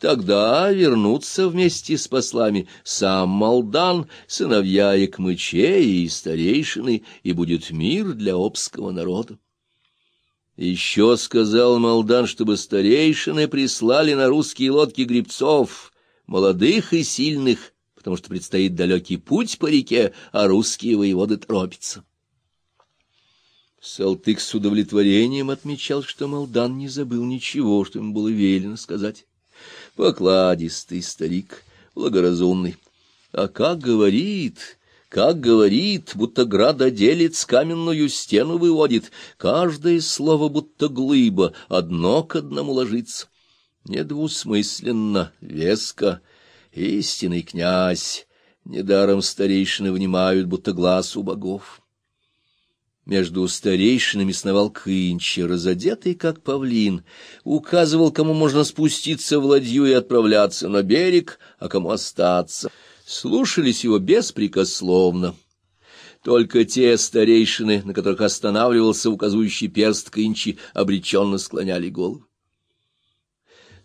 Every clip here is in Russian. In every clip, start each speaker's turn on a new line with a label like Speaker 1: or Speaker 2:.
Speaker 1: Тогда вернутся вместе с послами сам Молдан, сыновья Якмыче и старейшины, и будет мир для обского народа. Еще сказал Молдан, чтобы старейшины прислали на русские лодки грибцов, молодых и сильных, потому что предстоит далекий путь по реке, а русские воеводы торопятся. Салтык с удовлетворением отмечал, что Молдан не забыл ничего, что ему было велено сказать. Покладистый старик, благоразумный. А как говорит, как говорит, будто градоделец каменную стену выводит, каждое слово будто глыба, одно к одному ложится. Недвусмысленно, веско, истинный князь, недаром старейшины внимают, будто глаз у богов. Между старейшинами сновал Кынчи, разодетый, как павлин, указывал, кому можно спуститься в ладью и отправляться на берег, а кому остаться. Слушались его беспрекословно. Только те старейшины, на которых останавливался указывающий перст Кынчи, обреченно склоняли голову.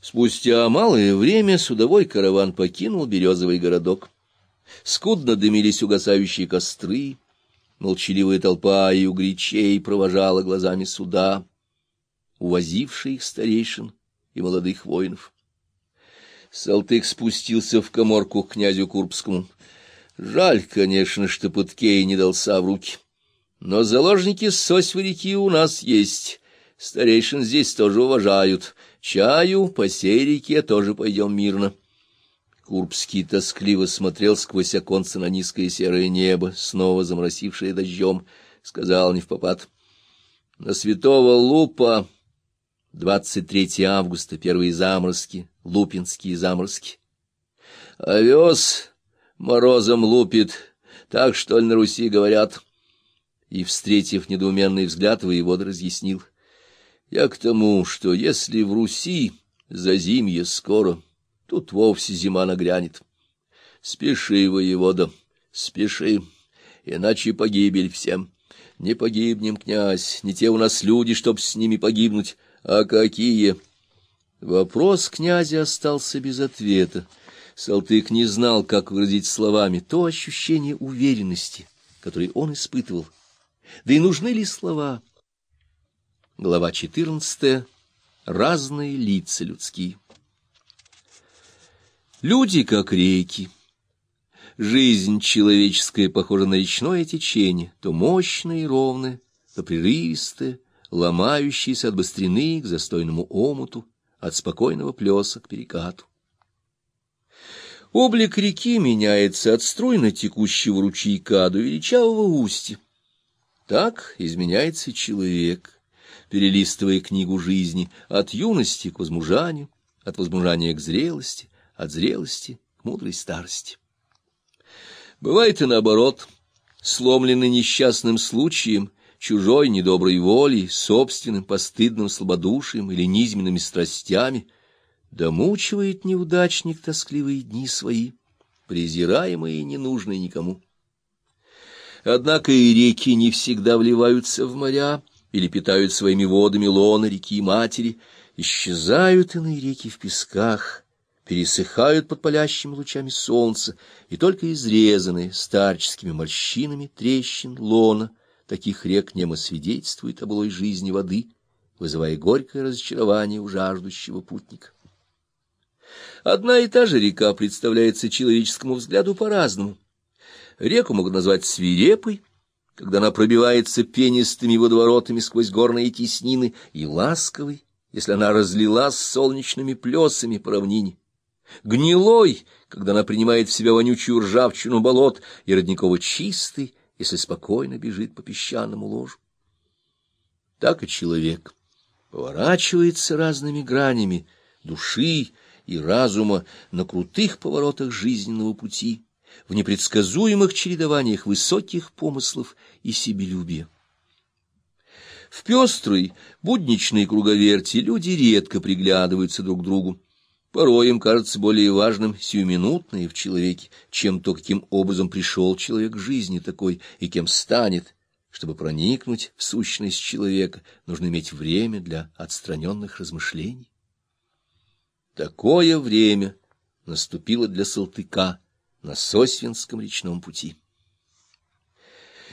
Speaker 1: Спустя малое время судовой караван покинул березовый городок. Скудно дымились угасающие костры, Молчаливая толпа и угречей провожала глазами суда, увозившие их старейшин и молодых воинов. Салтык спустился в коморку к князю Курбскому. Жаль, конечно, что Пыткей не дался в руки. Но заложники Сосьвы реки у нас есть. Старейшин здесь тоже уважают. Чаю по сей реке тоже пойдем мирно. Курбский тоскливо смотрел сквозь оконце на низкое серое небо, снова заморосившее дождем, сказал не в попад. На святого Лупа 23 августа, первые заморозки, лупинские заморозки. Овес морозом лупит, так что ли на Руси говорят. И, встретив недоуменный взгляд, воевода разъяснил. Я к тому, что если в Руси зазимье скоро Тут вовсе зима нагрянет. Спеши, воевода, спеши, иначе погибель всем. Не погибнем, князь, не те у нас люди, чтоб с ними погибнуть, а какие? Вопрос князя остался без ответа. Салтык не знал, как выразить словами то ощущение уверенности, которое он испытывал. Да и нужны ли слова? Глава четырнадцатая. Разные лица людские. Люди как реки. Жизнь человеческая похожа на речное течение, то мощное и ровное, то прерывистое, ломающееся от быстрины к застойному омуту, от спокойного плеса к перекату. Облик реки меняется от струйно текущего ручейка до величавого устья. Так изменяется человек, перелистывая книгу жизни от юности к возмужанию, от возмужания к зрелости, от зрелости к мудрой старости. Бывает и наоборот, сломленный несчастным случаем, чужой недоброй волей, собственным постыдным слабодушием или низменными страстями, домучивает неудачник тоскливые дни свои, презираемые и ненужные никому. Однако и реки не всегда вливаются в моря или питают своими водами лона реки матери, исчезают иные реки в песках, пересыхают под палящими лучами солнца, и только изрезанные старческими морщинами трещин лона таких рек немо свидетельствует о былой жизни воды, вызывая горькое разочарование у жаждущего путника. Одна и та же река представляется человеческому взгляду по-разному. Реку могут назвать свирепой, когда она пробивается пенистыми водоворотами сквозь горные теснины, и ласковой, если она разлилась солнечными плесами по равнине гнилой, когда она принимает в себя вонючую ржавчину болот, и родниково чистый, если спокойно бежит по песчаному ложу. Так и человек поворачивается разными гранями души и разума на крутых поворотах жизненного пути, в непредсказуемых чередованиях высоких помыслов и себелюбия. В пестрой, будничной круговерти люди редко приглядываются друг к другу, Порой им кажется более важным сиюминутное в человеке, чем то, каким образом пришел человек к жизни такой и кем станет. Чтобы проникнуть в сущность человека, нужно иметь время для отстраненных размышлений. Такое время наступило для Салтыка на Сосвинском речном пути.